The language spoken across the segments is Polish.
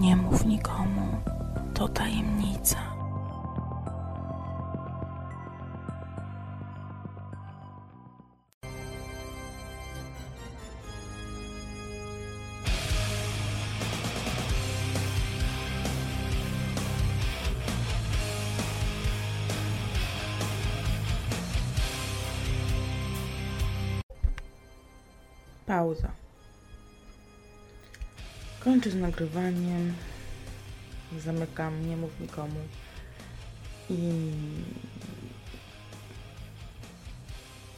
Nie mów nikomu, to tajemnica. Pauza. Kończę z nagrywaniem. Zamykam, nie mów nikomu. I...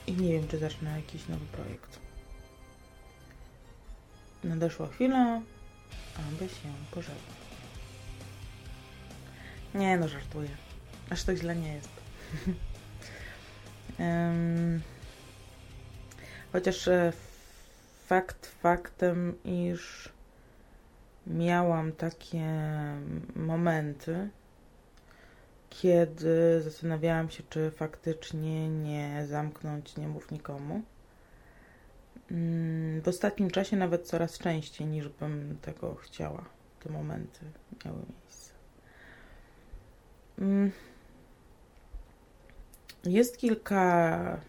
I nie wiem, czy zacznę jakiś nowy projekt. Nadeszła chwila, aby się pożegnać. Nie no, żartuję. Aż tak źle nie jest. Em, Chociaż e, fakt faktem, iż miałam takie momenty, kiedy zastanawiałam się, czy faktycznie nie zamknąć, nie mów nikomu. Mm, W ostatnim czasie nawet coraz częściej niż bym tego chciała. Te momenty miały miejsce. Mm. Jest kilka,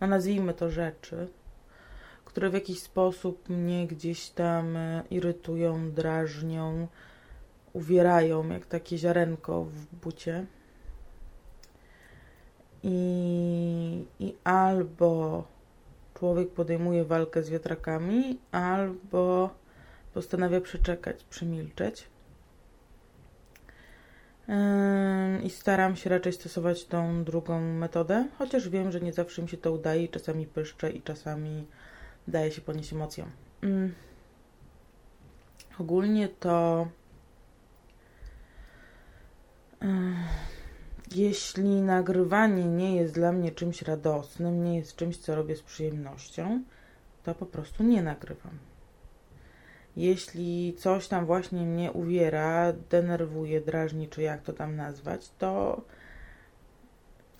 no nazwijmy to rzeczy, które w jakiś sposób mnie gdzieś tam e, irytują, drażnią, uwierają, jak takie ziarenko w bucie. I, I albo człowiek podejmuje walkę z wiatrakami, albo postanawia przeczekać, przemilczeć. I staram się raczej stosować tą drugą metodę, chociaż wiem, że nie zawsze mi się to udaje, czasami pyszczę i czasami daje się ponieść emocjom. Mm. Ogólnie to jeśli nagrywanie nie jest dla mnie czymś radosnym, nie jest czymś, co robię z przyjemnością, to po prostu nie nagrywam. Jeśli coś tam właśnie mnie uwiera, denerwuje, drażni, czy jak to tam nazwać, to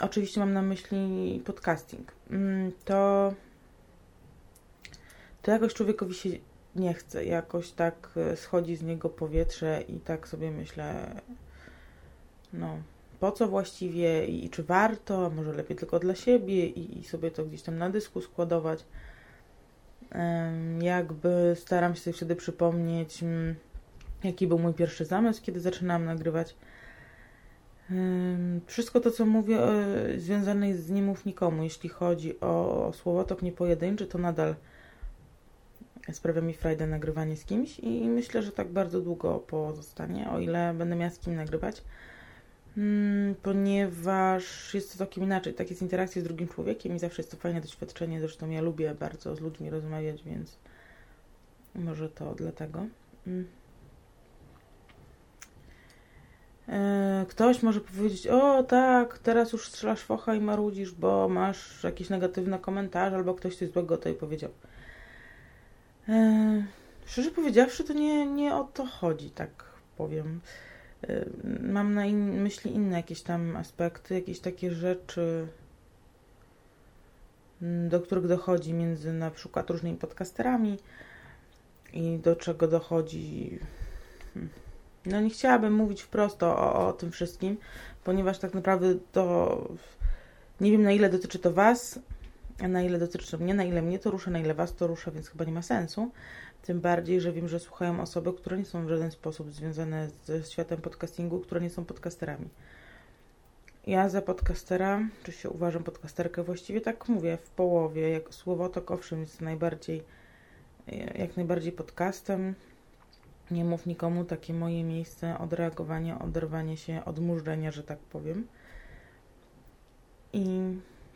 oczywiście mam na myśli podcasting. Mm, To to jakoś człowiekowi się nie chce, jakoś tak e, schodzi z niego powietrze i tak sobie myślę, no, po co właściwie i, i czy warto, a może lepiej tylko dla siebie i, i sobie to gdzieś tam na dysku składować. Jakby staram się sobie wtedy przypomnieć, mm, jaki był mój pierwszy zamysł, kiedy zaczynałam nagrywać. Wszystko to, co mówię, e, związane jest z nie mów nikomu. Jeśli chodzi o, o słowotok niepojedynczy, to nadal sprawia mi frajdę nagrywanie z kimś i myślę, że tak bardzo długo pozostanie, o ile będę miała z kim nagrywać, Mm, ponieważ jest to całkiem inaczej. Tak jest interakcja z drugim człowiekiem i zawsze jest to fajne doświadczenie. Zresztą ja lubię bardzo z ludźmi rozmawiać, więc może to dlatego. Mm. E, Ktoś może powiedzieć, o tak, teraz już strzelasz focha i marudzisz, bo masz jakieś negatywne komentarze, albo ktoś coś złego tobie powiedział. E, szczerze powiedziawszy, to nie, nie o to chodzi, tak powiem. E, mam na in, myśli inne jakieś tam aspekty, jakieś takie rzeczy, mm, do których dochodzi między na przykład różnymi podcasterami i do czego dochodzi. hmm, No nie chciałabym mówić wprost o, o tym wszystkim, ponieważ tak naprawdę to nie wiem na ile dotyczy to Was, na ile dotyczy mnie, na ile mnie to rusza, na ile Was to rusza, więc chyba nie ma sensu. Tym bardziej, że wiem, że słuchają osoby, które nie są w żaden sposób związane ze światem podcastingu, które nie są podcasterami. Ja za podcastera, czy się uważam podcasterkę, właściwie tak mówię, w połowie, jak słowotok owszem jest najbardziej, jak najbardziej podcastem. Nie mów nikomu, takie moje miejsce odreagowania, oderwania się, odmurzenia, że tak powiem. I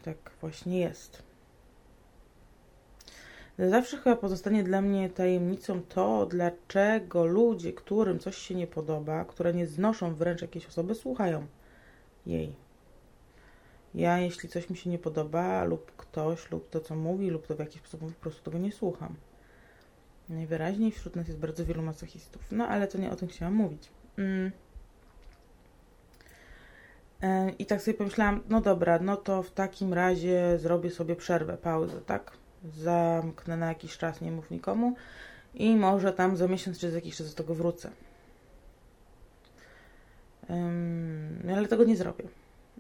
tak właśnie jest. Zawsze chyba pozostanie dla mnie tajemnicą to, dlaczego ludzie, którym coś się nie podoba, które nie znoszą wręcz jakiejś osoby, słuchają jej. Ja, jeśli coś mi się nie podoba, lub ktoś, lub to, co mówi, lub to w jakiś sposób po prostu tego nie słucham. Najwyraźniej wśród nas jest bardzo wielu masochistów. No, ale to nie o tym chciałam mówić. Mm. I tak sobie pomyślałam, no dobra, no to w takim razie zrobię sobie przerwę, pauzę, tak? Zamknę na jakiś czas, nie mów nikomu i może tam za miesiąc czy za jakiś czas do tego wrócę. Um, ale tego nie zrobię.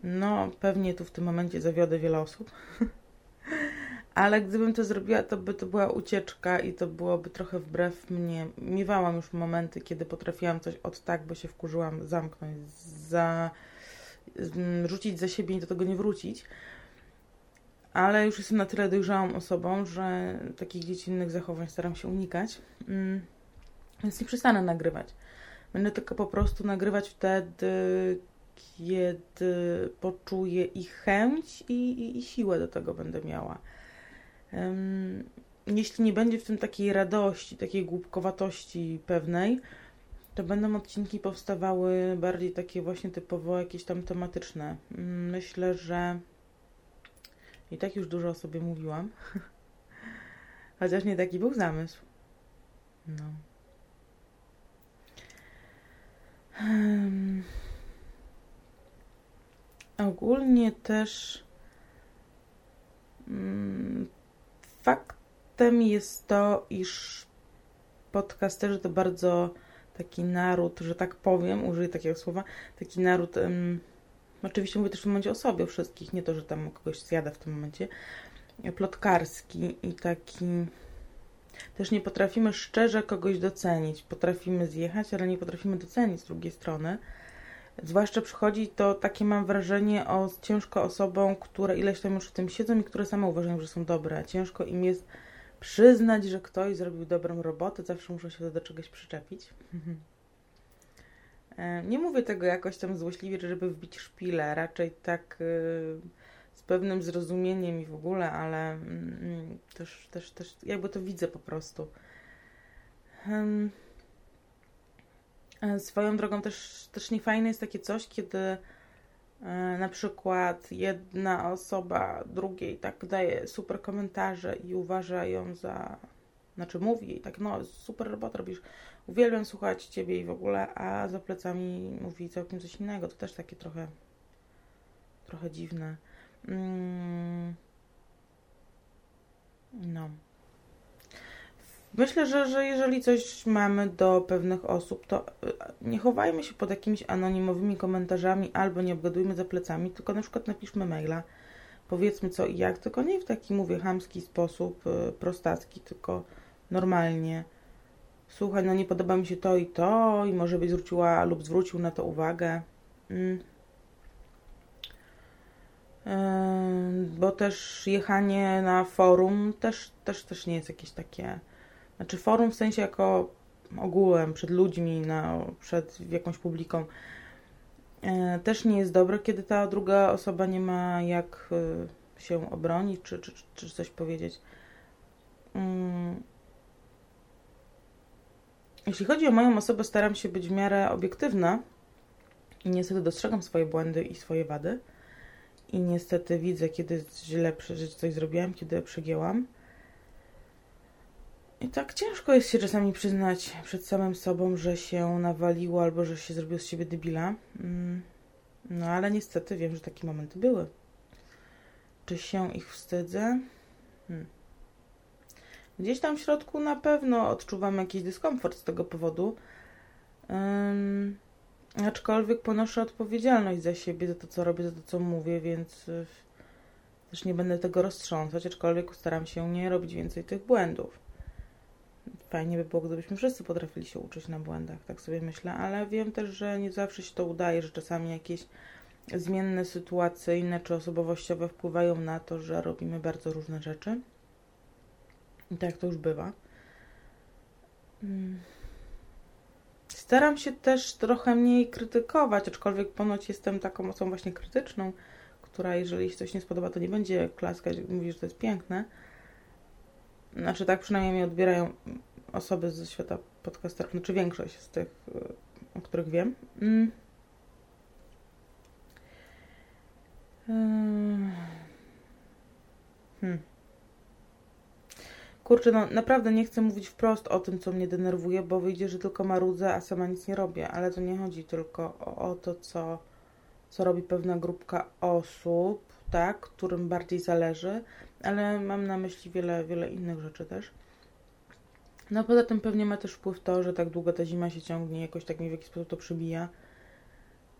No, pewnie tu w tym momencie zawiodę wiele osób. ale gdybym to zrobiła, to by to była ucieczka i to byłoby trochę wbrew mnie. Miewałam już momenty, kiedy potrafiłam coś od tak, bo się wkurzyłam, zamknąć, za, rzucić za siebie i do tego nie wrócić. Ale już jestem na tyle dojrzałą osobą, że takich dziecinnych zachowań staram się unikać. Mm, więc nie przestanę nagrywać. Będę tylko po prostu nagrywać wtedy, kiedy poczuję ich chęć i, i, i siłę do tego będę miała. Jeśli nie będzie w tym takiej radości, takiej głupkowatości pewnej, to będą odcinki powstawały bardziej takie właśnie typowo jakieś tam tematyczne. Mm, myślę, że i tak już dużo o sobie mówiłam. Chociaż nie taki był zamysł. No. Um, ogólnie też um, faktem jest to, iż podcasterzy to bardzo taki naród, że tak powiem, użyję takiego słowa, taki naród, um, oczywiście mówię też w tym momencie o sobie, o wszystkich, nie to, że tam kogoś zjada w tym momencie, plotkarski i taki też nie potrafimy szczerze kogoś docenić. Potrafimy zjechać, ale nie potrafimy docenić z drugiej strony. Zwłaszcza przychodzi to takie, mam wrażenie, o ciężko osobom, które ileś tam już w tym siedzą i które same uważają, że są dobre. Ciężko im jest przyznać, że ktoś zrobił dobrą robotę, zawsze muszą się do czegoś przyczepić. E, nie mówię tego jakoś tam złośliwie, żeby wbić szpilę, raczej tak y, z pewnym zrozumieniem i w ogóle, ale mm, też, też, też jakby to widzę po prostu. E, swoją drogą też, też niefajne jest takie coś, kiedy e, na przykład jedna osoba drugiej tak daje super komentarze i uważa ją za, znaczy mówi jej tak, no super robotę robisz, uwielbiam słuchać Ciebie i w ogóle, a za plecami mówi całkiem coś innego, to też takie trochę trochę dziwne. Mm. No. Myślę, że, że jeżeli coś mamy do pewnych osób, to y, nie chowajmy się pod jakimiś anonimowymi komentarzami albo nie obgadujmy za plecami, tylko na przykład napiszmy maila, powiedzmy co i jak, tylko nie w taki, mówię, chamski sposób, y, prostacki, tylko normalnie. Słuchaj, no nie podoba mi się to i to i może byś zwróciła lub zwrócił na to uwagę. Mm bo też jechanie na forum też, też, też nie jest jakieś takie. Znaczy, forum w sensie jako ogółem, przed ludźmi, na, przed jakąś publiką, e, też nie jest dobre, kiedy ta druga osoba nie ma jak e, się obronić, czy, czy, czy coś powiedzieć. Mm. Jeśli chodzi o moją osobę, staram się być w miarę obiektywna i niestety dostrzegam swoje błędy i swoje wady i niestety widzę, kiedy źle przeżyć coś zrobiłam, kiedy przegięłam. I tak ciężko jest się czasami przyznać przed samym sobą, że się nawaliło albo że się zrobił z siebie debila. Mm, no ale niestety wiem, że takie momenty były. Czy się ich wstydzę? Hmm. Gdzieś tam w środku na pewno odczuwam jakiś dyskomfort z tego powodu. Um, Aczkolwiek ponoszę odpowiedzialność za siebie, za to, co robię, za to, co mówię, więc y, też nie będę tego roztrząsać, aczkolwiek staram się nie robić więcej tych błędów. Fajnie by było, gdybyśmy wszyscy potrafili się uczyć na błędach, tak sobie myślę, ale wiem też, że nie zawsze się to udaje, że czasami jakieś zmienne sytuacyjne czy osobowościowe wpływają na to, że robimy bardzo różne rzeczy. I tak to już bywa. Hmm. Staram się też trochę mniej krytykować, aczkolwiek ponoć jestem taką osobą właśnie krytyczną, która jeżeli się coś nie spodoba, to nie będzie klaskać, mówi, że to jest piękne. Znaczy tak przynajmniej mnie odbierają osoby ze świata podcasterów, znaczy większość z tych, o których wiem. Mm. Hmm. Kurczę, no naprawdę nie chcę mówić wprost o tym, co mnie denerwuje, bo wyjdzie, że tylko marudzę, a sama nic nie robię. Ale to nie chodzi tylko o, o to, co, co robi pewna grupka osób, tak, którym bardziej zależy, ale mam na myśli wiele, wiele innych rzeczy też. No poza tym pewnie ma też wpływ to, że tak długo ta zima się ciągnie, jakoś tak mi w jakiś sposób to przybija.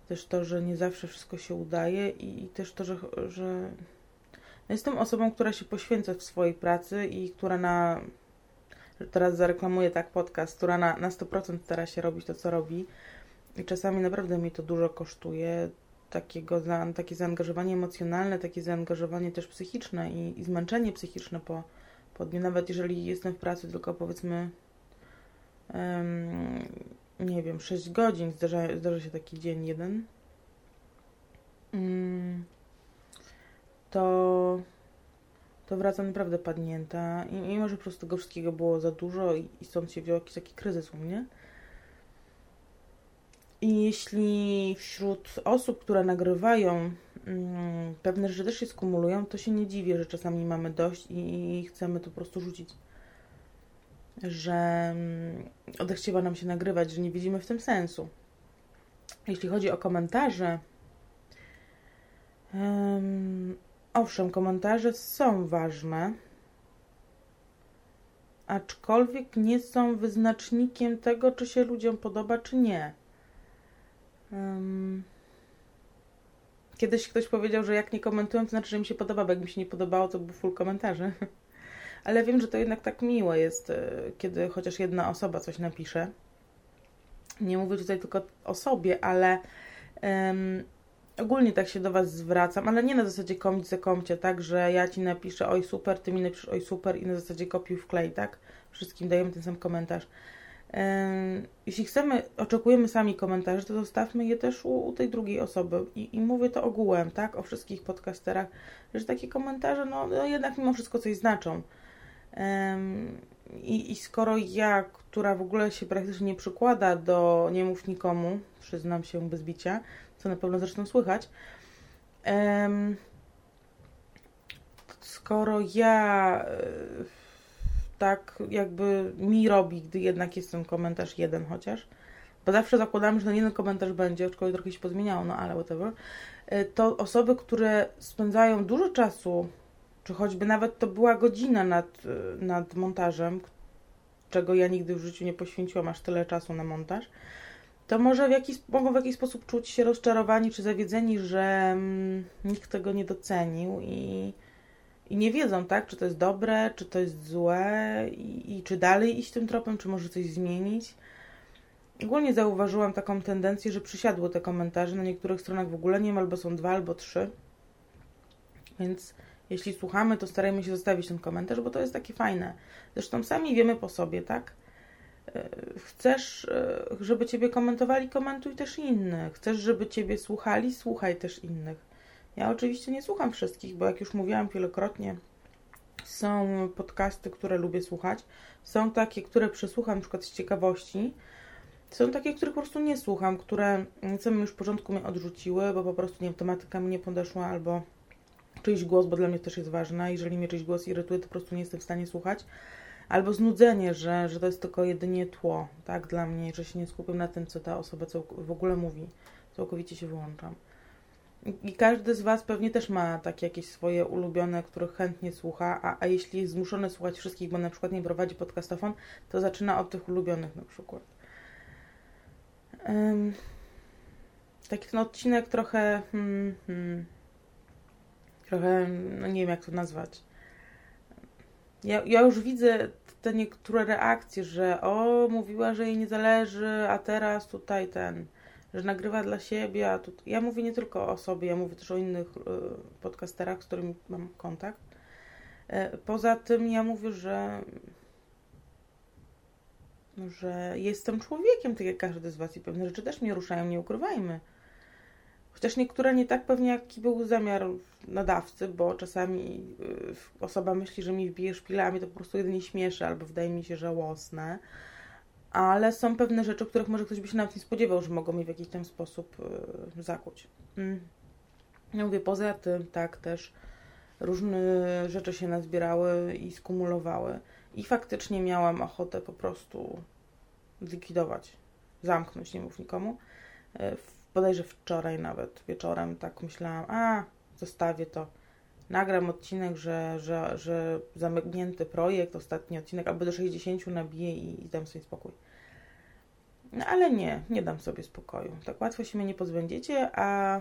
Też to, że nie zawsze wszystko się udaje i, i też to, że, że jestem osobą, która się poświęca w swojej pracy i która na teraz zareklamuję tak podcast, która na, na 100% stara się robić to, co robi. I czasami naprawdę mi to dużo kosztuje. Takiego, takie zaangażowanie emocjonalne, takie zaangażowanie też psychiczne i, i zmęczenie psychiczne po, po dniu. Nawet jeżeli jestem w pracy tylko powiedzmy um, nie wiem, 6 godzin, zdarza, zdarza się taki dzień jeden, um, to to wracam naprawdę padnięta i mimo, że po prostu tego wszystkiego było za dużo i, i stąd się wziął jakiś taki kryzys u mnie. I jeśli wśród osób, które nagrywają, mm, pewne rzeczy też się skumulują, to się nie dziwię, że czasami mamy dość i, i chcemy to po prostu rzucić. Że mm, odechciewa nam się nagrywać, że nie widzimy w tym sensu. Jeśli chodzi o komentarze, Owszem, komentarze są ważne, aczkolwiek nie są wyznacznikiem tego, czy się ludziom podoba, czy nie. Um, kiedyś ktoś powiedział, że jak nie komentuję, to znaczy, że mi się podoba, bo jak mi się nie podobało, to był full komentarzy. Ale wiem, że to jednak tak miłe jest, e, kiedy chociaż jedna osoba coś napisze. Nie mówię tutaj tylko o sobie, ale um, ogólnie tak się do Was zwracam, ale nie na zasadzie komić za komcie, tak, że ja Ci napiszę oj super, Ty mi napiszesz oj super i na zasadzie kopiuj wklej, tak? Wszystkim dajemy ten sam komentarz. Jeśli chcemy, oczekujemy sami komentarzy, to zostawmy je też u, u tej drugiej osoby. I, I, mówię to ogółem, tak, o wszystkich podcasterach, że takie komentarze, no, no jednak mimo wszystko coś znaczą. i, I skoro ja, która w ogóle się praktycznie nie przykłada do nie mów nikomu, przyznam się bez bicia, co na pewno zresztą słychać. Skoro ja e, tak jakby mi robi, gdy jednak jest ten komentarz jeden chociaż, bo zawsze zakładam, że ten jeden komentarz będzie, aczkolwiek trochę się pozmieniało, no ale whatever, e, to osoby, które spędzają dużo czasu, czy choćby nawet to była godzina nad, e, nad montażem, czego ja nigdy w życiu nie poświęciłam aż tyle czasu na montaż, to może w jakiś, mogą w jakiś sposób czuć się rozczarowani czy zawiedzeni, że mm, nikt tego nie docenił i, i nie wiedzą, tak, czy to jest dobre, czy to jest złe i, i czy dalej iść tym tropem, czy może coś zmienić. Ogólnie zauważyłam taką tendencję, że przysiadły te komentarze. Na niektórych stronach w ogóle nie ma, albo są dwa, albo trzy. Więc jeśli słuchamy, to starajmy się zostawić ten komentarz, bo to jest takie fajne. Zresztą sami wiemy po sobie, tak? Chcesz, e, żeby Ciebie komentowali, komentuj też innych. Chcesz, żeby Ciebie słuchali, słuchaj też innych. Ja oczywiście nie słucham wszystkich, bo jak już mówiłam wielokrotnie, są podcasty, które lubię słuchać. Są takie, które przesłucham przykład z ciekawości. Są takie, których po prostu nie słucham, które samym już początku mnie odrzuciły, bo po prostu nie wiem, tematyka mi nie podeszła, albo czyjś głos, bo dla mnie też jest ważna. Jeżeli mnie czyjś głos irytuje, to po prostu nie jestem w stanie słuchać albo znudzenie, że, że to jest tylko jedynie tło, tak, dla mnie, że się nie skupiam na tym, co ta osoba w ogóle mówi. Całkowicie się wyłączam. I każdy z Was pewnie też ma takie jakieś swoje ulubione, których chętnie słucha, a, a jeśli jest zmuszony słuchać wszystkich, bo na przykład nie prowadzi podcastofon, to zaczyna od tych ulubionych na przykład. Um, taki ten odcinek trochę, hmm, hmm, trochę, no nie wiem jak to nazwać, ja, ja już widzę te niektóre reakcje, że o, mówiła, że jej nie zależy, a teraz tutaj ten, że nagrywa dla siebie, a tu... Ja mówię nie tylko o sobie, ja mówię też o innych y, podcasterach, z którymi mam kontakt. Y, poza tym ja mówię, że że jestem człowiekiem, tak jak każdy z Was i pewne rzeczy też mnie ruszają, nie ukrywajmy. Chociaż niektóre nie tak pewnie, jaki był zamiar nadawcy, bo czasami y, osoba myśli, że mi wbije mnie to po prostu jedynie śmieszy albo wydaje mi się żałosne. Ale są pewne rzeczy, których może ktoś by się nawet nie spodziewał, że mogą mi w jakiś tam sposób yy, zakuć. Mm. Ja mówię, poza tym, tak, też różne rzeczy się nazbierały i skumulowały. I faktycznie miałam ochotę po prostu zlikwidować, zamknąć, nie mów nikomu. Bodajże wczoraj nawet wieczorem tak myślałam, a zostawię to, nagram odcinek, że, że, że zamknięty projekt, ostatni odcinek, albo do 60 nabiję i, i dam sobie spokój. No ale nie, nie dam sobie spokoju. Tak łatwo się mnie nie pozbędziecie, a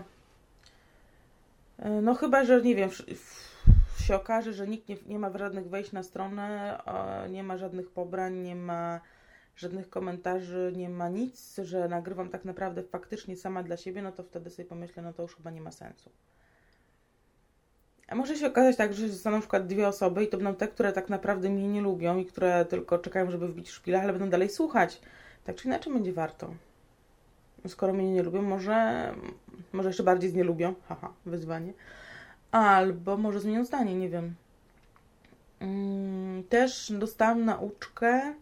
e, no chyba, że nie wiem, się okaże, że nikt nie, nie ma żadnych wejść na stronę, nie ma żadnych pobrań, nie ma żadnych komentarzy, nie ma nic, że nagrywam tak naprawdę faktycznie sama dla siebie, no to wtedy sobie pomyślę, no to już chyba nie ma sensu. A może się okazać tak, że zostaną na przykład dwie osoby i to będą te, które tak naprawdę mnie nie lubią i które tylko czekają, żeby wbić szpilę, ale będą dalej słuchać. Tak czy inaczej będzie warto. Skoro mnie nie lubią, może, może jeszcze bardziej z nie lubią. Haha, wyzwanie. Albo może zmienią zdanie, nie wiem. Mm, też dostałam nauczkę,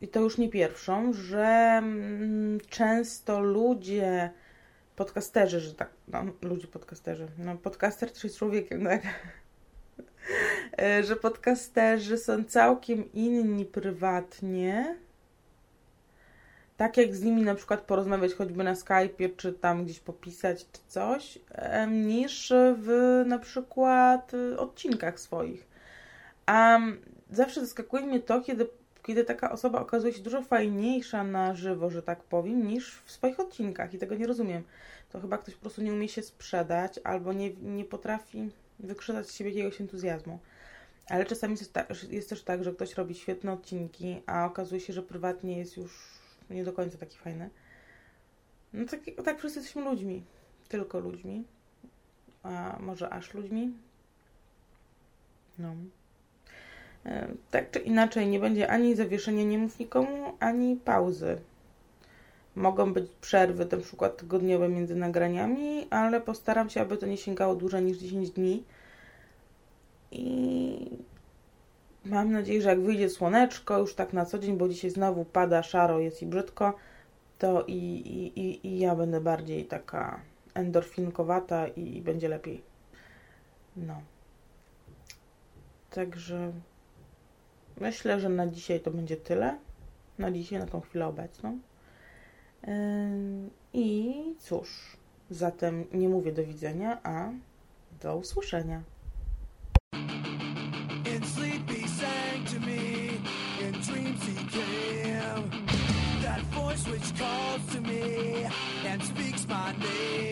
i to już nie pierwszą, że mm, często ludzie, podcasterzy, że tak, no, ludzie podcasterzy, no podcaster też jest człowiekiem, tak? że podcasterzy są całkiem inni prywatnie tak jak z nimi na przykład porozmawiać choćby na Skype'ie, czy tam gdzieś popisać, czy coś, niż w na przykład y, odcinkach swoich. A zawsze zaskakuje mnie to, kiedy, kiedy taka osoba okazuje się dużo fajniejsza na żywo, że tak powiem, niż w swoich odcinkach i tego nie rozumiem. To chyba ktoś po prostu nie umie się sprzedać albo nie, nie potrafi wykrzesać z siebie jakiegoś entuzjazmu. Ale czasami jest, tak, jest też tak, że ktoś robi świetne odcinki, a okazuje się, że prywatnie jest już nie do końca taki fajny. No tak, tak wszyscy jesteśmy ludźmi. Tylko ludźmi. A może aż ludźmi? No. E, tak czy inaczej, nie będzie ani zawieszenia nie mów nikomu, ani pauzy. Mogą być przerwy, na przykład tygodniowe między nagraniami, ale postaram się, aby to nie sięgało dłużej niż 10 dni. I Mam nadzieję, że jak wyjdzie słoneczko już tak na co dzień, bo dzisiaj znowu pada szaro, jest i brzydko, to i, i, i, ja będę bardziej taka endorfinkowata i, i będzie lepiej. No. Także myślę, że na dzisiaj to będzie tyle. Na dzisiaj, na tą chwilę obecną. I cóż, zatem nie mówię do widzenia, a do usłyszenia. which calls to me and speaks my name.